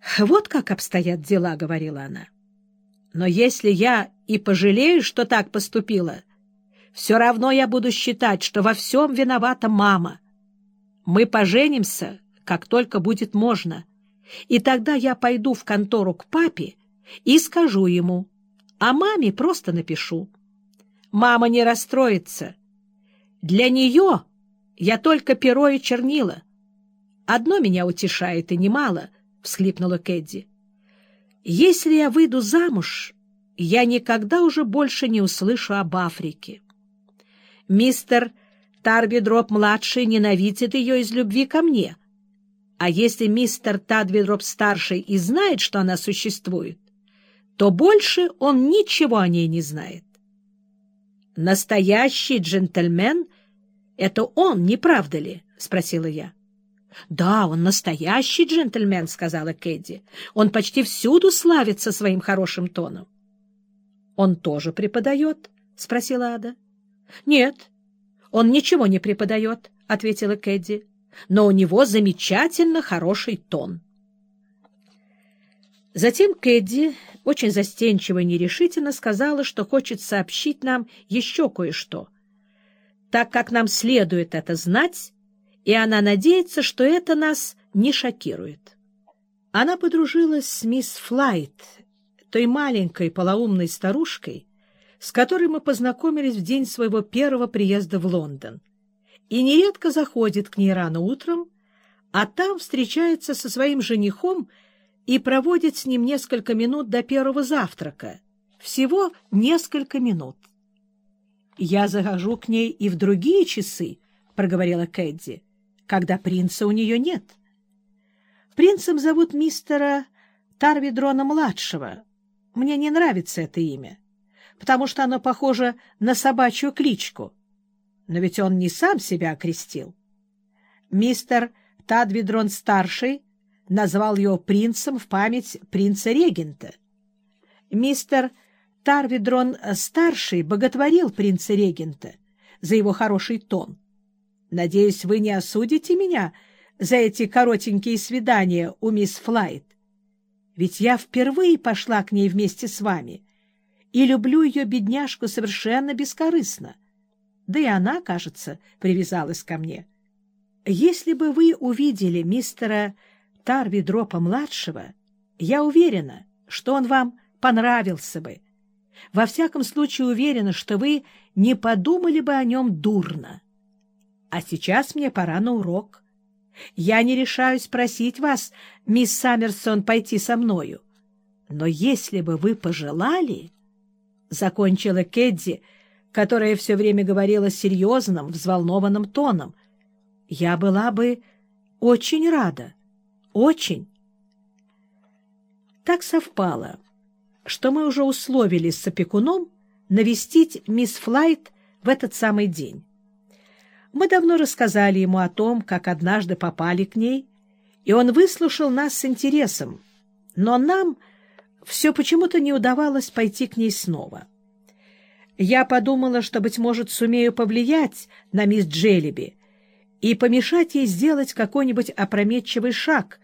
— Вот как обстоят дела, — говорила она. — Но если я и пожалею, что так поступила, все равно я буду считать, что во всем виновата мама. Мы поженимся, как только будет можно, и тогда я пойду в контору к папе и скажу ему, а маме просто напишу. Мама не расстроится. Для нее я только перо и чернила. Одно меня утешает и немало, — всхлипнула Кэдди. Если я выйду замуж, я никогда уже больше не услышу об Африке. Мистер Тарбидроп-младший ненавидит ее из любви ко мне. А если мистер Тадвидроп-старший и знает, что она существует, то больше он ничего о ней не знает. «Настоящий джентльмен — это он, не правда ли?» — спросила я. «Да, он настоящий джентльмен», — сказала Кэдди. «Он почти всюду славится своим хорошим тоном». «Он тоже преподает?» — спросила Ада. «Нет, он ничего не преподает», — ответила Кэдди. «Но у него замечательно хороший тон». Затем Кэдди очень застенчиво и нерешительно сказала, что хочет сообщить нам еще кое-что, так как нам следует это знать, и она надеется, что это нас не шокирует. Она подружилась с мисс Флайт, той маленькой полоумной старушкой, с которой мы познакомились в день своего первого приезда в Лондон, и нередко заходит к ней рано утром, а там встречается со своим женихом и проводит с ним несколько минут до первого завтрака. Всего несколько минут. «Я захожу к ней и в другие часы», — проговорила Кэдди, — «когда принца у нее нет». Принцем зовут мистера Тарвидрона-младшего. Мне не нравится это имя, потому что оно похоже на собачью кличку. Но ведь он не сам себя окрестил. Мистер Тадвидрон-старший назвал его принцем в память принца-регента. Мистер Тарвидрон-старший боготворил принца-регента за его хороший тон. Надеюсь, вы не осудите меня за эти коротенькие свидания у мисс Флайт. Ведь я впервые пошла к ней вместе с вами и люблю ее, бедняжку, совершенно бескорыстно. Да и она, кажется, привязалась ко мне. Если бы вы увидели мистера Тарвидропа-младшего, я уверена, что он вам понравился бы. Во всяком случае уверена, что вы не подумали бы о нем дурно. А сейчас мне пора на урок. Я не решаюсь просить вас, мисс Саммерсон, пойти со мною. Но если бы вы пожелали, — закончила Кэдди, которая все время говорила серьезным, взволнованным тоном, — я была бы очень рада. — очень. Так совпало, что мы уже условились с опекуном навестить мисс Флайт в этот самый день. Мы давно рассказали ему о том, как однажды попали к ней, и он выслушал нас с интересом, но нам все почему-то не удавалось пойти к ней снова. Я подумала, что, быть может, сумею повлиять на мисс Джеллиби и помешать ей сделать какой-нибудь опрометчивый шаг,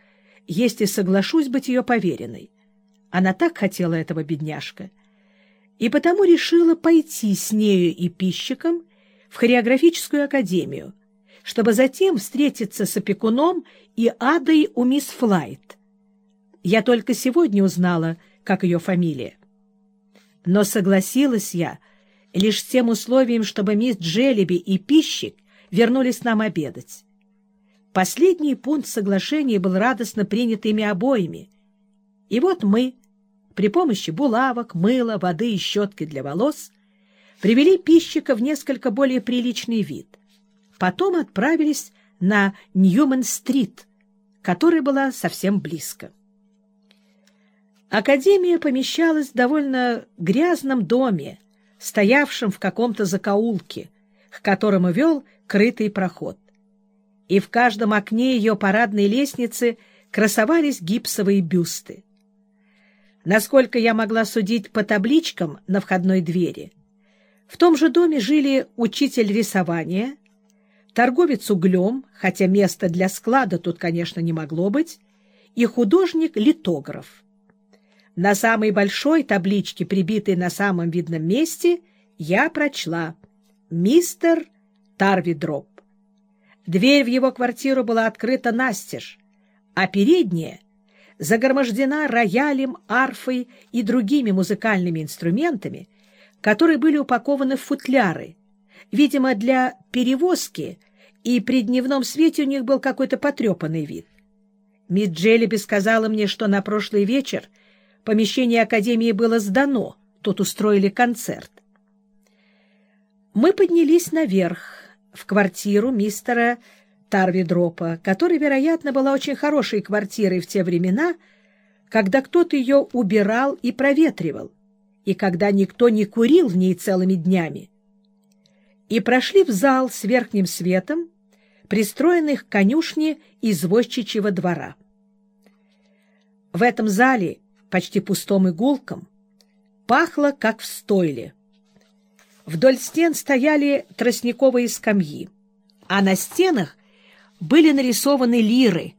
если соглашусь быть ее поверенной. Она так хотела этого бедняжка. И потому решила пойти с нею и пищиком в хореографическую академию, чтобы затем встретиться с опекуном и адой у мисс Флайт. Я только сегодня узнала, как ее фамилия. Но согласилась я лишь с тем условием, чтобы мисс Джеллиби и пищик вернулись нам обедать. Последний пункт соглашения был радостно принят ими обоими. И вот мы, при помощи булавок, мыла, воды и щетки для волос, привели пищика в несколько более приличный вид. Потом отправились на Ньюман-стрит, которая была совсем близко. Академия помещалась в довольно грязном доме, стоявшем в каком-то закоулке, к которому вел крытый проход и в каждом окне ее парадной лестницы красовались гипсовые бюсты. Насколько я могла судить по табличкам на входной двери, в том же доме жили учитель рисования, торговец углем, хотя места для склада тут, конечно, не могло быть, и художник-литограф. На самой большой табличке, прибитой на самом видном месте, я прочла «Мистер Тарвидроп». Дверь в его квартиру была открыта настежь, а передняя загромождена роялем, арфой и другими музыкальными инструментами, которые были упакованы в футляры, видимо, для перевозки, и при дневном свете у них был какой-то потрепанный вид. Мисс Джеллиби сказала мне, что на прошлый вечер помещение Академии было сдано, тут устроили концерт. Мы поднялись наверх, в квартиру мистера Тарвидропа, которая, вероятно, была очень хорошей квартирой в те времена, когда кто-то ее убирал и проветривал, и когда никто не курил в ней целыми днями. И прошли в зал с верхним светом, пристроенных к конюшне извозчичьего двора. В этом зале, почти пустом и гулком, пахло, как в стойле. Вдоль стен стояли тростниковые скамьи, а на стенах были нарисованы лиры,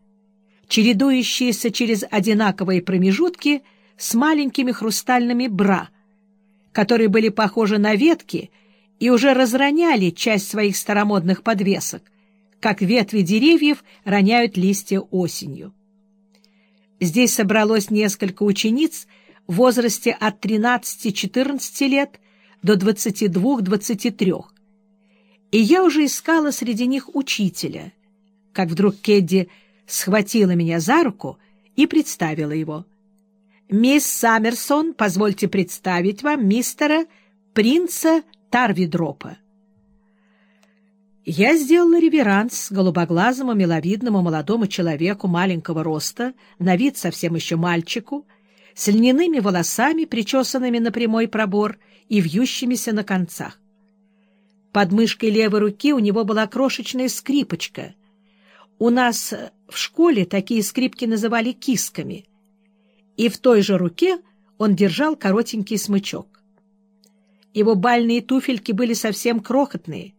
чередующиеся через одинаковые промежутки с маленькими хрустальными бра, которые были похожи на ветки и уже разроняли часть своих старомодных подвесок, как ветви деревьев роняют листья осенью. Здесь собралось несколько учениц в возрасте от 13-14 лет до 22-23, и я уже искала среди них учителя, как вдруг Кедди схватила меня за руку и представила его. «Мисс Саммерсон, позвольте представить вам мистера принца Тарвидропа». Я сделала реверанс голубоглазому, миловидному молодому человеку маленького роста, на вид совсем еще мальчику, с льняными волосами, причесанными на прямой пробор и вьющимися на концах. Под мышкой левой руки у него была крошечная скрипочка. У нас в школе такие скрипки называли кисками. И в той же руке он держал коротенький смычок. Его бальные туфельки были совсем крохотные,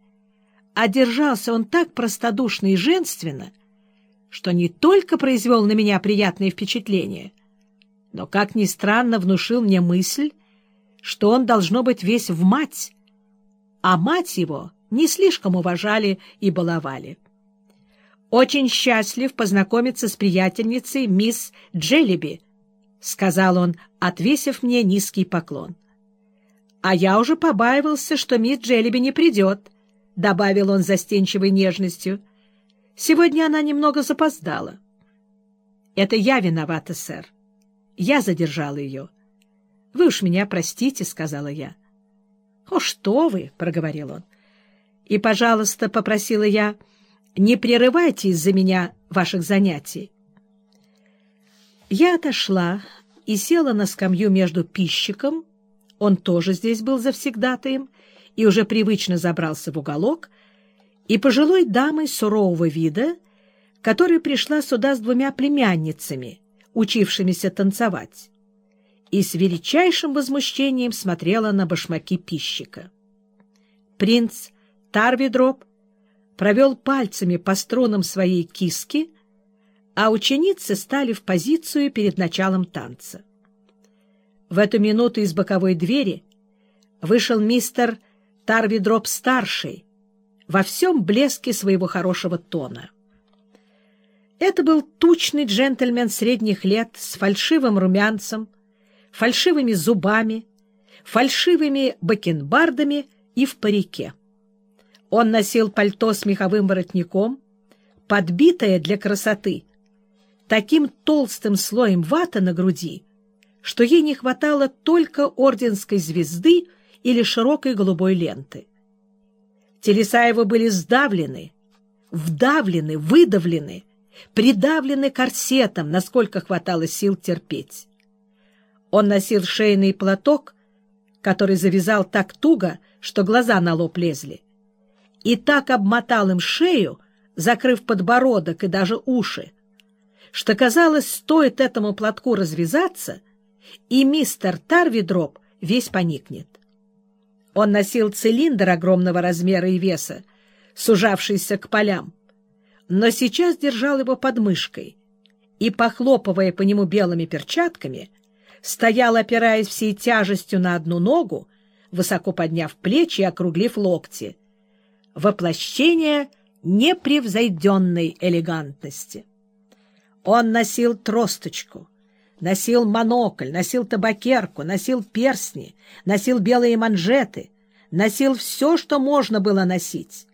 а держался он так простодушно и женственно, что не только произвел на меня приятное впечатление, но, как ни странно, внушил мне мысль, что он должно быть весь в мать, а мать его не слишком уважали и баловали. «Очень счастлив познакомиться с приятельницей мисс Джеллиби», — сказал он, отвесив мне низкий поклон. «А я уже побаивался, что мисс Джеллиби не придет», — добавил он застенчивой нежностью. — Сегодня она немного запоздала. — Это я виновата, сэр. Я задержала ее. — Вы уж меня простите, — сказала я. — О, что вы, — проговорил он. — И, пожалуйста, — попросила я, — не прерывайте из-за меня ваших занятий. Я отошла и села на скамью между пищиком, он тоже здесь был завсегдатаем, и уже привычно забрался в уголок, и пожилой дамой сурового вида, которая пришла сюда с двумя племянницами, учившимися танцевать, и с величайшим возмущением смотрела на башмаки пищика. Принц Тарвидроп провел пальцами по струнам своей киски, а ученицы стали в позицию перед началом танца. В эту минуту из боковой двери вышел мистер Тарвидроп-старший, во всем блеске своего хорошего тона. Это был тучный джентльмен средних лет с фальшивым румянцем, фальшивыми зубами, фальшивыми бакенбардами и в парике. Он носил пальто с меховым воротником, подбитое для красоты, таким толстым слоем ваты на груди, что ей не хватало только орденской звезды или широкой голубой ленты. Телеса его были сдавлены, вдавлены, выдавлены, придавлены корсетом, насколько хватало сил терпеть. Он носил шейный платок, который завязал так туго, что глаза на лоб лезли, и так обмотал им шею, закрыв подбородок и даже уши, что, казалось, стоит этому платку развязаться, и мистер Тарвидроп весь поникнет. Он носил цилиндр огромного размера и веса, сужавшийся к полям, но сейчас держал его под мышкой, и, похлопывая по нему белыми перчатками, стоял, опираясь всей тяжестью на одну ногу, высоко подняв плечи и округлив локти. Воплощение непревзойденной элегантности. Он носил тросточку, носил монокль, носил табакерку, носил перстни, носил белые манжеты, носил все, что можно было носить.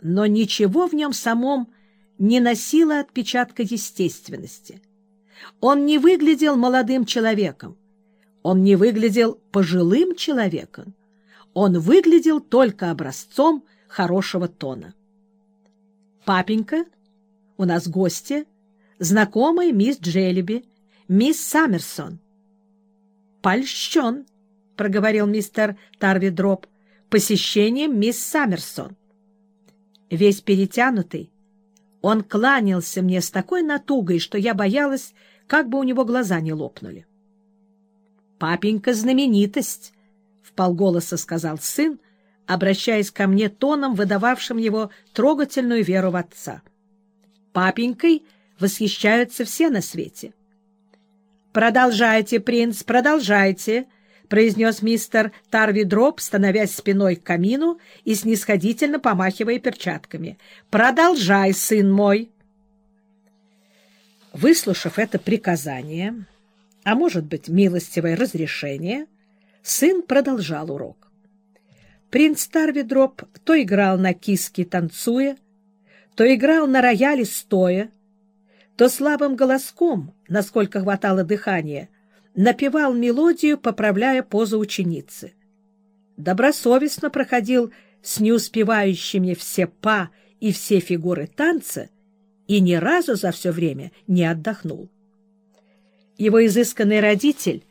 Но ничего в нем самом не носило отпечатка естественности. Он не выглядел молодым человеком, он не выглядел пожилым человеком, он выглядел только образцом хорошего тона. «Папенька, у нас гости, знакомая мисс Джеллиби, мисс Саммерсон». «Польщен», — проговорил мистер Тарви Дроп, — «посещением мисс Саммерсон». Весь перетянутый, он кланялся мне с такой натугой, что я боялась, как бы у него глаза не лопнули. «Папенька — знаменитость», — вполголоса сказал сын, обращаясь ко мне тоном, выдававшим его трогательную веру в отца. «Папенькой восхищаются все на свете». «Продолжайте, принц, продолжайте», — произнес мистер Тарви Дроп, становясь спиной к камину и снисходительно помахивая перчатками. «Продолжай, сын мой!» Выслушав это приказание, а может быть, милостивое разрешение, сын продолжал урок. Принц Тарвидроп то играл на киске танцуя, то играл на рояле стоя, то слабым голоском, насколько хватало дыхания, напевал мелодию, поправляя позу ученицы. Добросовестно проходил с неуспевающими все па и все фигуры танца и ни разу за все время не отдохнул. Его изысканный родитель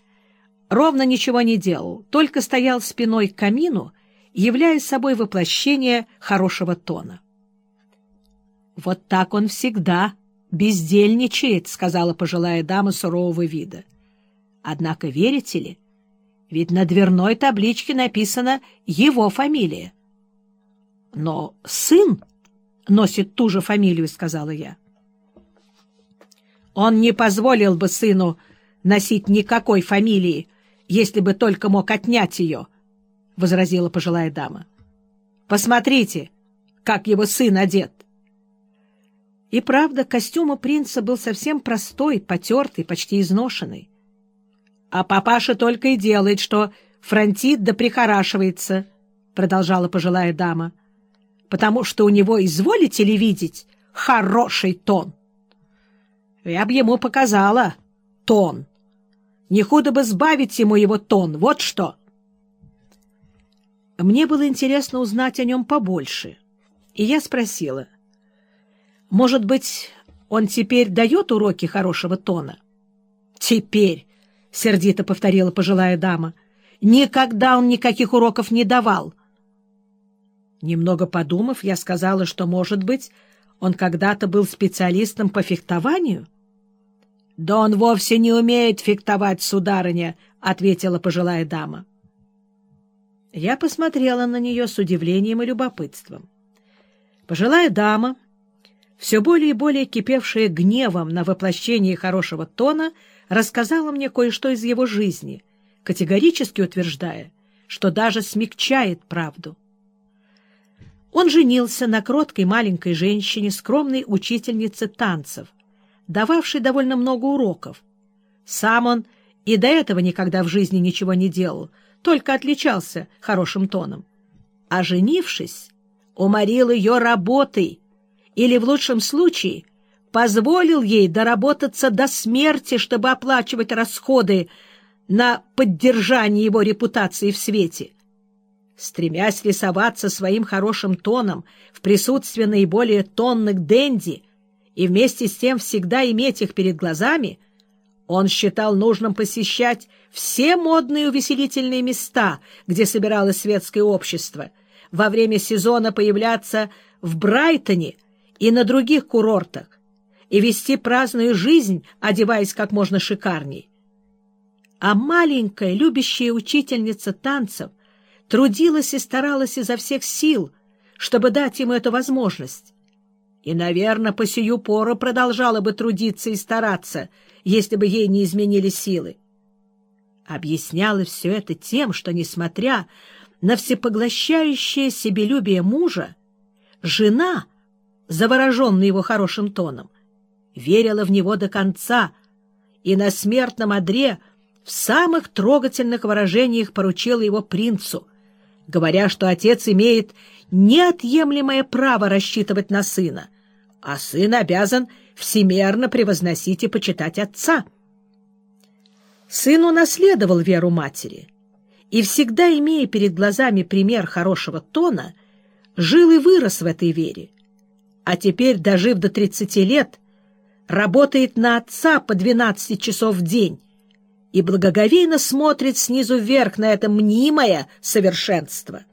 ровно ничего не делал, только стоял спиной к камину, являя собой воплощение хорошего тона. «Вот так он всегда бездельничает», — сказала пожилая дама сурового вида. «Однако верите ли, ведь на дверной табличке написана его фамилия». «Но сын носит ту же фамилию», — сказала я. Он не позволил бы сыну носить никакой фамилии, если бы только мог отнять ее, — возразила пожилая дама. — Посмотрите, как его сын одет. И правда, костюм у принца был совсем простой, потертый, почти изношенный. А папаша только и делает, что фронтит да прихорашивается, — продолжала пожилая дама, — потому что у него, изволите ли видеть, хороший тон. Я б ему показала тон. Не худо бы сбавить ему его тон, вот что. Мне было интересно узнать о нем побольше, и я спросила, может быть, он теперь дает уроки хорошего тона? Теперь, — сердито повторила пожилая дама, — никогда он никаких уроков не давал. Немного подумав, я сказала, что, может быть, он когда-то был специалистом по фехтованию —— Да он вовсе не умеет фехтовать, сударыня, — ответила пожилая дама. Я посмотрела на нее с удивлением и любопытством. Пожилая дама, все более и более кипевшая гневом на воплощение хорошего тона, рассказала мне кое-что из его жизни, категорически утверждая, что даже смягчает правду. Он женился на кроткой маленькой женщине, скромной учительнице танцев, дававший довольно много уроков. Сам он и до этого никогда в жизни ничего не делал, только отличался хорошим тоном. А женившись, уморил ее работой или, в лучшем случае, позволил ей доработаться до смерти, чтобы оплачивать расходы на поддержание его репутации в свете. Стремясь рисоваться своим хорошим тоном в присутствии наиболее тонных денди, и вместе с тем всегда иметь их перед глазами, он считал нужным посещать все модные увеселительные места, где собиралось светское общество, во время сезона появляться в Брайтоне и на других курортах, и вести праздную жизнь, одеваясь как можно шикарней. А маленькая, любящая учительница танцев трудилась и старалась изо всех сил, чтобы дать ему эту возможность и, наверное, по сию пору продолжала бы трудиться и стараться, если бы ей не изменили силы. Объясняла все это тем, что, несмотря на всепоглощающее себелюбие мужа, жена, завороженная его хорошим тоном, верила в него до конца и на смертном одре в самых трогательных выражениях поручила его принцу, говоря, что отец имеет неотъемлемое право рассчитывать на сына, а сын обязан всемерно превозносить и почитать отца. Сын унаследовал веру матери и, всегда имея перед глазами пример хорошего тона, жил и вырос в этой вере, а теперь, дожив до тридцати лет, работает на отца по двенадцати часов в день и благоговейно смотрит снизу вверх на это мнимое совершенство.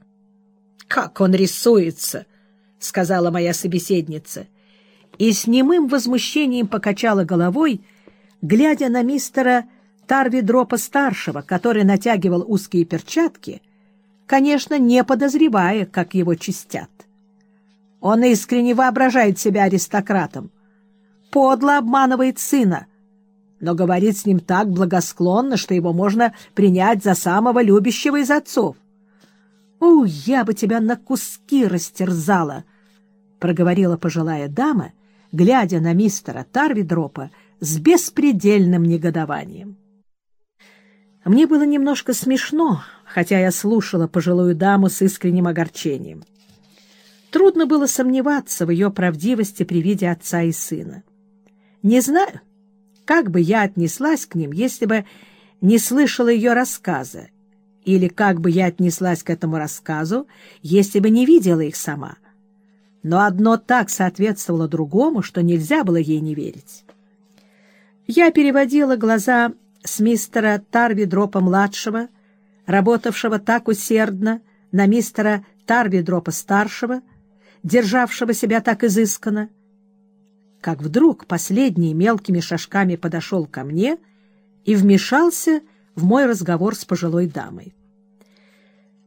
«Как он рисуется!» — сказала моя собеседница. И с немым возмущением покачала головой, глядя на мистера Тарвидропа-старшего, который натягивал узкие перчатки, конечно, не подозревая, как его чистят. Он искренне воображает себя аристократом, подло обманывает сына, но говорит с ним так благосклонно, что его можно принять за самого любящего из отцов. «О, я бы тебя на куски растерзала!» — проговорила пожилая дама, глядя на мистера Тарвидропа с беспредельным негодованием. Мне было немножко смешно, хотя я слушала пожилую даму с искренним огорчением. Трудно было сомневаться в ее правдивости при виде отца и сына. Не знаю, как бы я отнеслась к ним, если бы не слышала ее рассказа, или как бы я отнеслась к этому рассказу, если бы не видела их сама. Но одно так соответствовало другому, что нельзя было ей не верить. Я переводила глаза с мистера Тарвидропа-младшего, работавшего так усердно, на мистера Тарвидропа-старшего, державшего себя так изысканно, как вдруг последний мелкими шажками подошел ко мне и вмешался в мой разговор с пожилой дамой.